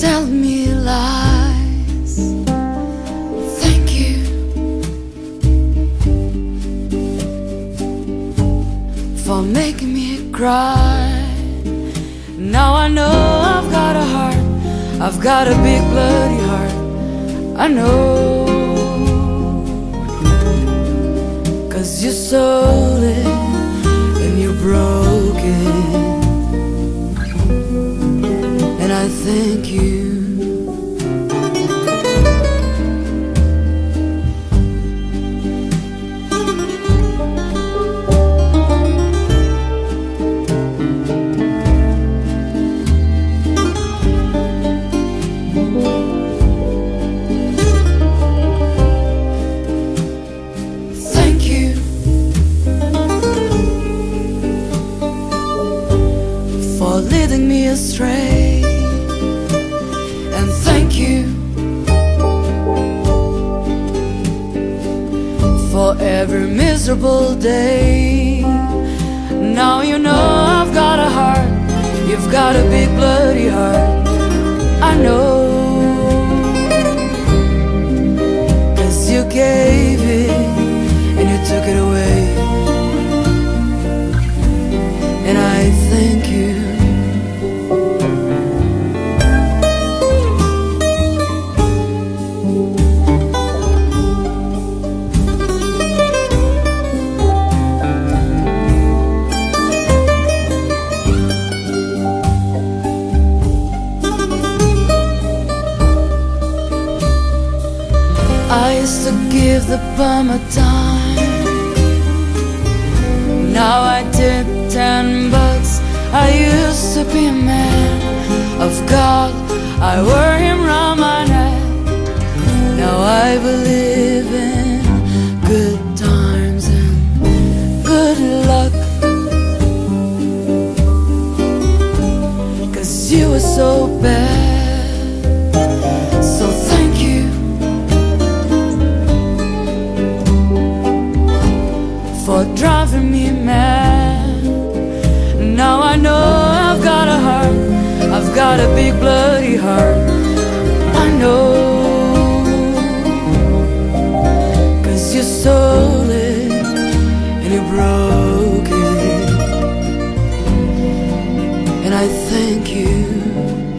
tell me lies. Thank you for making me cry. Now I know I've got a heart, I've got a big bloody heart. I know. Cause you sold it and you broke it. And I thank you. Thank you for leading me astray. Every miserable day. Now you know I've got a heart, you've got a big bloody I used to give the bum a dime. Now I did ten bucks. I used to be a man of God. I wore him round my neck. Now I believe in good times and good luck. Cause you were so bad. For driving me mad. Now I know I've got a heart, I've got a big bloody heart. I know, cause you stole it and you broke it. And I thank you.